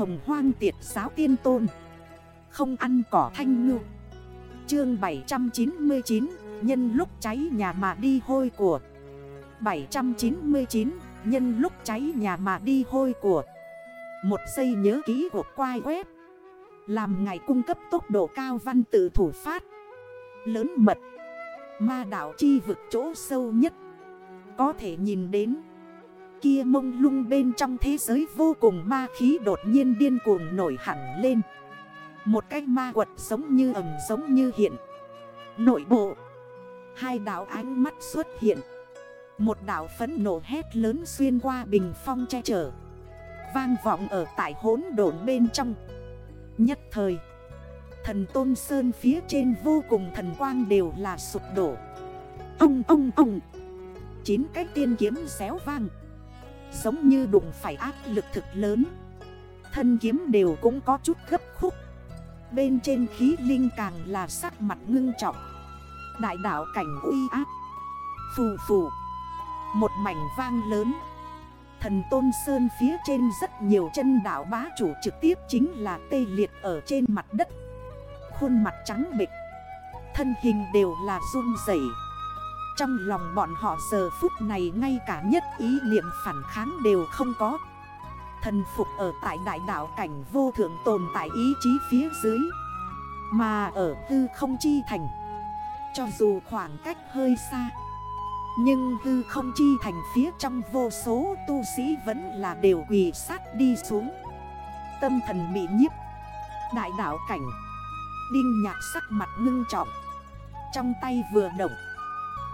hồng hoang tiệt giáo tiên tôn. Không ăn cỏ thanh ngư. Chương 799 Nhân lúc cháy nhà mà đi hôi của. 799 Nhân lúc cháy nhà mà đi hôi của. Một giây nhớ ký của quai web. Làm ngày cung cấp tốc độ cao văn tự thủ phát. Lớn mật. Ma đảo chi vực chỗ sâu nhất. Có thể nhìn đến. Kia mông lung bên trong thế giới vô cùng ma khí đột nhiên điên cuồng nổi hẳn lên. Một cái ma quật giống như ẩm, giống như hiện. Nội bộ, Hai đảo ánh mắt xuất hiện. Một đảo phấn nổ hét lớn xuyên qua bình phong che chở. Vang vọng ở tại hốn đồn bên trong. Nhất thời, Thần Tôn Sơn phía trên vô cùng thần quang đều là sụp đổ. Ông ông ông! Chín cái tiên kiếm xéo vang. Giống như đụng phải áp lực thực lớn. Thân kiếm đều cũng có chút gấp khúc. Bên trên khí linh càng là sắc mặt ngưng trọng. Đại đảo cảnh uy áp. Phù phù. Một mảnh vang lớn. Thần Tôn Sơn phía trên rất nhiều chân đảo bá chủ trực tiếp chính là tê liệt ở trên mặt đất. Khuôn mặt trắng bịch Thân hình đều là run rẩy. Trong lòng bọn họ giờ phút này ngay cả nhất ý niệm phản kháng đều không có. Thần phục ở tại đại đảo cảnh vô thượng tồn tại ý chí phía dưới, Mà ở tư không chi thành. Cho dù khoảng cách hơi xa, Nhưng tư không chi thành phía trong vô số tu sĩ vẫn là đều quỳ sát đi xuống. Tâm thần bị nhiếp, Đại đảo cảnh, Đinh nhạc sắc mặt ngưng trọng, Trong tay vừa động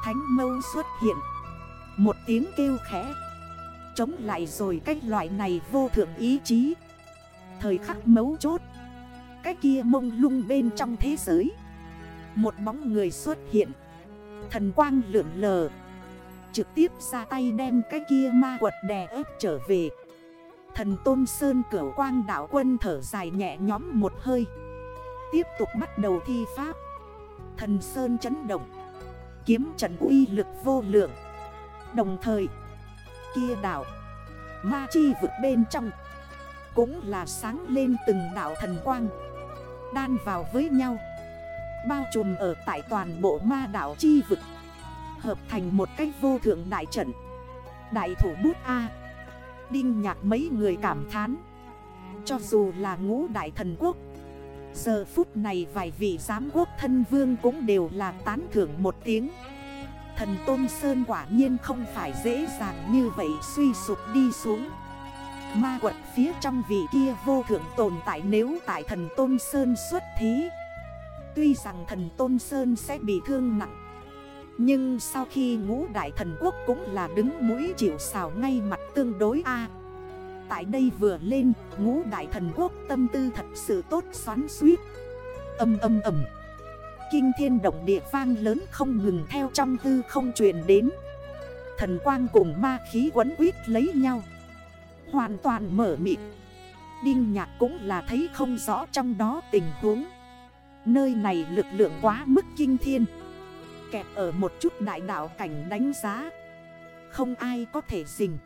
Thánh mâu xuất hiện. Một tiếng kêu khẽ. Chống lại rồi cách loại này vô thượng ý chí. Thời khắc mấu chốt. Cái kia mông lung bên trong thế giới. Một bóng người xuất hiện. Thần quang lượn lờ. Trực tiếp ra tay đem cái kia ma quật đè ép trở về. Thần Tôn Sơn cửa quang đảo quân thở dài nhẹ nhóm một hơi. Tiếp tục bắt đầu thi pháp. Thần Sơn chấn động. Kiếm trận uy lực vô lượng. Đồng thời, Kia đảo, Ma chi vực bên trong Cũng là sáng lên từng đảo thần quang, Đan vào với nhau, Bao trùm ở tại toàn bộ ma đảo chi vực, Hợp thành một cách vô thượng đại trận. Đại thủ bút A, Đinh nhạc mấy người cảm thán, Cho dù là ngũ đại thần quốc Giờ phút này vài vị giám quốc thân vương cũng đều là tán thưởng một tiếng. Thần Tôn Sơn quả nhiên không phải dễ dàng như vậy suy sụp đi xuống. Ma quật phía trong vị kia vô thượng tồn tại nếu tại thần Tôn Sơn xuất thí. Tuy rằng thần Tôn Sơn sẽ bị thương nặng, Nhưng sau khi ngũ đại thần quốc cũng là đứng mũi chịu xào ngay mặt tương đối A. Tại đây vừa lên, ngũ đại thần quốc, tâm tư thật sự tốt xoắn suýt Âm âm ầm Kinh thiên động địa vang lớn không ngừng theo trong hư không truyền đến. Thần quang cùng ma khí quấn quýt lấy nhau. Hoàn toàn mở mịt. Đinh nhạc cũng là thấy không rõ trong đó tình huống. Nơi này lực lượng quá mức kinh thiên. Kẹp ở một chút đại đạo cảnh đánh giá. Không ai có thể dình.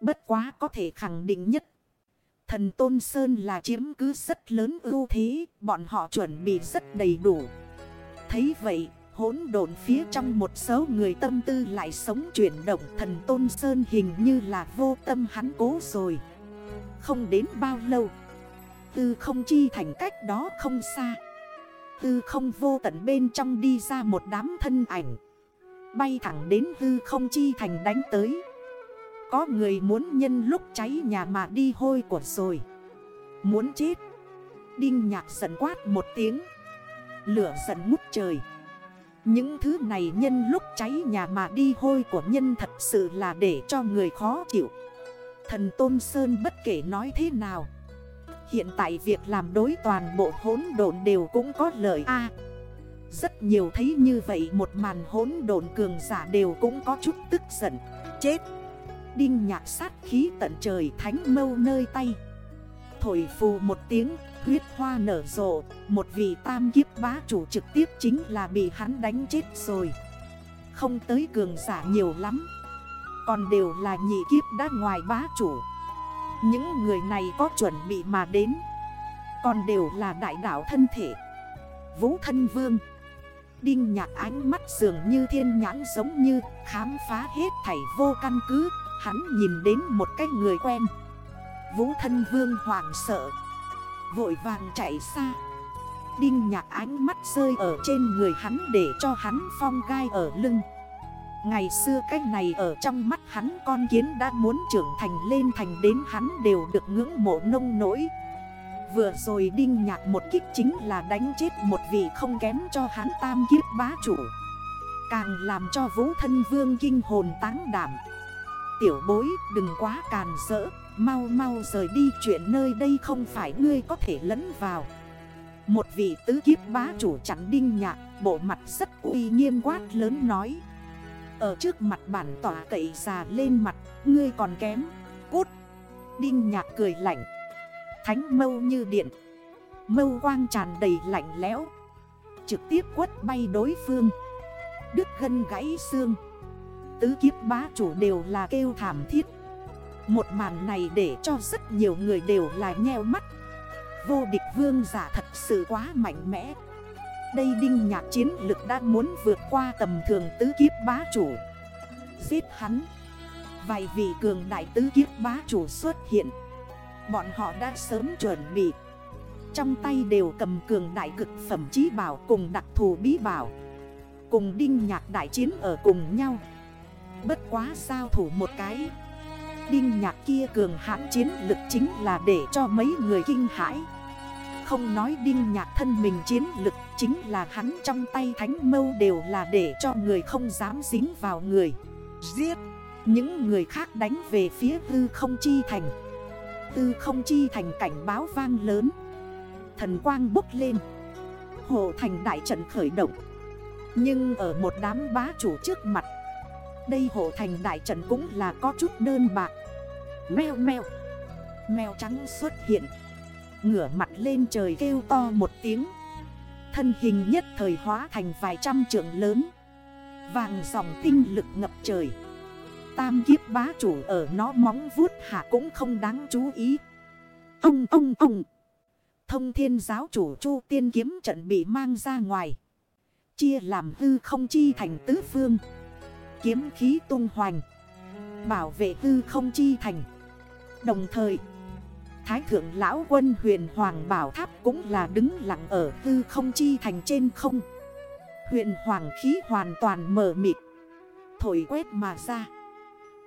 Bất quá có thể khẳng định nhất. Thần Tôn Sơn là chiếm cứ rất lớn ưu thế, bọn họ chuẩn bị rất đầy đủ. Thấy vậy, hỗn độn phía trong một số người tâm tư lại sống chuyển động thần Tôn Sơn hình như là vô tâm hắn cố rồi. Không đến bao lâu, tư không chi thành cách đó không xa. Tư không vô tận bên trong đi ra một đám thân ảnh Bay thẳng đến tư không chi thành đánh tới có người muốn nhân lúc cháy nhà mà đi hôi của rồi. Muốn chết. Đinh nhạc giận quát một tiếng. Lửa giận ngút trời. Những thứ này nhân lúc cháy nhà mà đi hôi của nhân thật sự là để cho người khó chịu. Thần Tôn Sơn bất kể nói thế nào. Hiện tại việc làm đối toàn bộ hỗn độn đều cũng có lợi A. Rất nhiều thấy như vậy một màn hỗn độn cường giả đều cũng có chút tức giận. Chết. Đinh nhạc sát khí tận trời thánh mâu nơi tay. Thổi phù một tiếng, huyết hoa nở rộ, Một vị tam kiếp bá chủ trực tiếp chính là bị hắn đánh chết rồi. Không tới cường giả nhiều lắm, Còn đều là nhị kiếp đã ngoài bá chủ. Những người này có chuẩn bị mà đến, Còn đều là đại đảo thân thể. Vũ thân vương, Đinh nhạc ánh mắt dường như thiên nhãn giống như khám phá hết thảy vô căn cứ. Hắn nhìn đến một cái người quen. Vũ thân vương hoàng sợ. Vội vàng chạy xa. Đinh nhạc ánh mắt rơi ở trên người hắn để cho hắn phong gai ở lưng. Ngày xưa cách này ở trong mắt hắn con kiến đã muốn trưởng thành lên thành đến hắn đều được ngưỡng mộ nông nỗi. Vừa rồi đinh nhạc một kích chính là đánh chết một vị không kém cho hắn tam kiếp bá chủ. Càng làm cho vũ thân vương kinh hồn táng đảm. Tiểu bối, đừng quá càn rỡ. Mau mau rời đi, chuyện nơi đây không phải ngươi có thể lẫn vào. Một vị tứ kiếp bá chủ chắn đinh nhạc, Bộ mặt rất uy nghiêm quát lớn nói. Ở trước mặt bản tỏa cậy già lên mặt, Ngươi còn kém. Cút! Đinh nhạc cười lạnh. Thánh mâu như điện. Mâu quang tràn đầy lạnh lẽo. Trực tiếp quất bay đối phương. Đứt gân gãy xương. Tứ kiếp bá chủ đều là kêu thảm thiết. Một màn này để cho rất nhiều người đều là nheo mắt. Vô địch vương giả thật sự quá mạnh mẽ. Đây đinh nhạc chiến lực đã muốn vượt qua tầm thường tứ kiếp bá chủ. Giết hắn. Vài vị cường đại tứ kiếp bá chủ xuất hiện. Bọn họ đã sớm chuẩn bị. Trong tay đều cầm cường đại cực phẩm trí bảo cùng đặc thù bí bảo. Cùng đinh nhạc đại chiến ở cùng nhau. Bất quá sao thủ một cái. Đinh nhạc kia cường hãn chiến lực chính là để cho mấy người kinh hãi. Không nói đinh nhạc thân mình chiến lực Chính là hắn trong tay thánh mâu đều là để cho người không dám dính vào người. Giết! Những người khác đánh về phía tư không chi thành. Tư không chi thành cảnh báo vang lớn. Thần quang bốc lên. Hồ thành đại trận khởi động. Nhưng ở một đám bá chủ trước mặt đây hồ thành đại trận cũng là có chút đơn bạc Mèo mèo Mèo trắng xuất hiện Ngửa mặt lên trời kêu to một tiếng Thân hình nhất thời hóa thành vài trăm trượng lớn Vàng dòng tinh lực ngập trời Tam kiếp bá chủ ở nó móng vuốt hạ cũng không đáng chú ý. Ông ông ông. Thông thiên giáo chủ chu tiên kiếm trận bị mang ra ngoài. Chia làm hư không chi thành tứ phương. Kiếm khí tung hoành. Bảo vệ hư không chi thành. Đồng thời. Thái thượng lão quân huyền hoàng bảo tháp cũng là đứng lặng ở hư không chi thành trên không. Huyền hoàng khí hoàn toàn mở mịt. Thổi quét mà ra.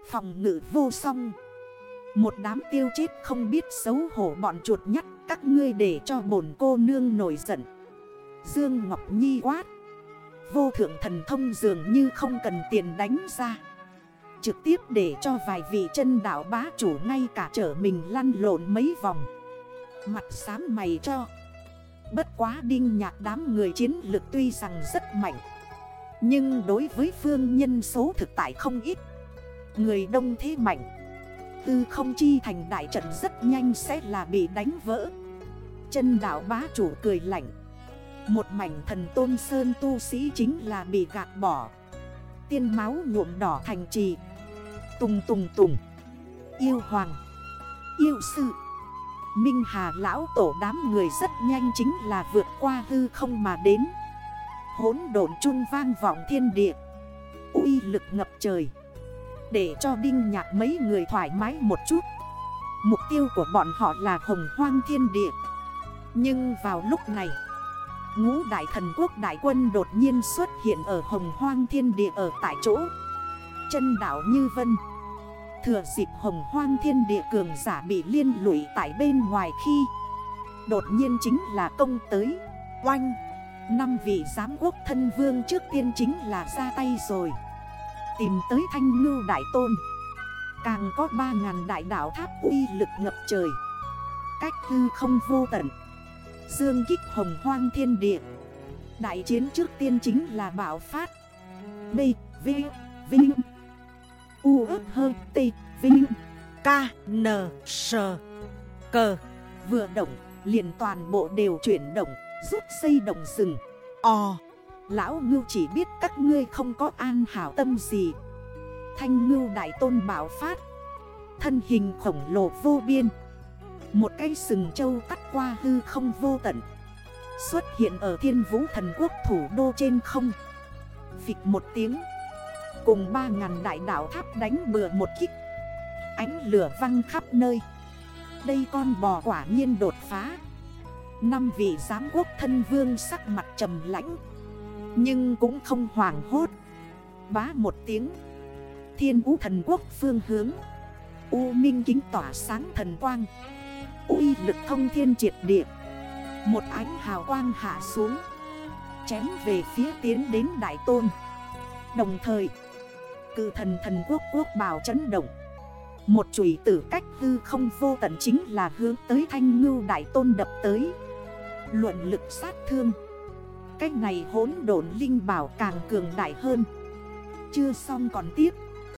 Phòng ngự vô song Một đám tiêu chết không biết xấu hổ bọn chuột nhắt Các ngươi để cho bổn cô nương nổi giận Dương Ngọc Nhi quát Vô thượng thần thông dường như không cần tiền đánh ra. Trực tiếp để cho vài vị chân đảo bá chủ ngay cả trở mình lăn lộn mấy vòng. Mặt xám mày cho. Bất quá đinh nhạc đám người chiến lực tuy rằng rất mạnh. Nhưng đối với phương nhân số thực tại không ít. Người đông thế mạnh. Tư không chi thành đại trận rất nhanh sẽ là bị đánh vỡ. Chân đảo bá chủ cười lạnh. Một mảnh thần tôn sơn tu sĩ chính là bị gạt bỏ. Tiên máu nhuộm đỏ thành trì. Tùng tùng tùng. Yêu hoàng. Yêu sư. Minh Hà lão tổ đám người rất nhanh chính là vượt qua hư không mà đến. Hốn độn chung vang vọng thiên địa. Uy lực ngập trời. Để cho Đinh Nhạc mấy người thoải mái một chút. Mục tiêu của bọn họ là hồng hoang thiên địa. Nhưng vào lúc này Ngũ đại thần quốc đại quân đột nhiên xuất hiện ở hồng hoang thiên địa ở tại chỗ. Chân đảo Như Vân. Thừa dịp hồng hoang thiên địa cường giả bị liên lụy tại bên ngoài khi Đột nhiên chính là công tới. Oanh, Năm vị giám quốc thân vương trước tiên chính là ra tay rồi. Tìm tới thanh ngưu đại tôn. Càng có ba ngàn đại đảo tháp uy lực ngập trời. Cách hư không vô tận. Dương kích hồng hoang thiên địa. Đại chiến trước tiên chính là bảo phát. B, V, Vinh. U ức T, Vinh. K, N, S, Cờ Vừa động liền toàn bộ đều chuyển động Rút xây động rừng. O Lão ngưu chỉ biết các ngươi không có an hảo tâm gì. Thanh ngưu đại tôn bảo phát. Thân hình khổng lồ vô biên. Một cây sừng châu cắt qua hư không vô tận. Xuất hiện ở thiên vũ thần quốc thủ đô trên không. Phịch một tiếng. Cùng ba ngàn đại đảo tháp đánh bừa một kích. Ánh lửa văng khắp nơi. Đây con bò quả nhiên đột phá. Năm vị giám quốc thân vương sắc mặt trầm lãnh. Nhưng cũng không hoảng hốt. Bá một tiếng. Thiên vũ thần quốc phương hướng. U minh kính tỏa sáng thần quang uy lực thông thiên triệt địa. Một ánh hào quang hạ xuống, Chém về phía tiến đến đại tôn. Đồng thời Cự thần thần quốc quốc bào chấn động. Một chùy tử cách hư không vô tận chính là hướng tới thanh ngưu đại tôn đập tới. Luận lực sát thương. Cách này hốn độn linh bảo càng cường đại hơn. Chưa xong còn tiếp.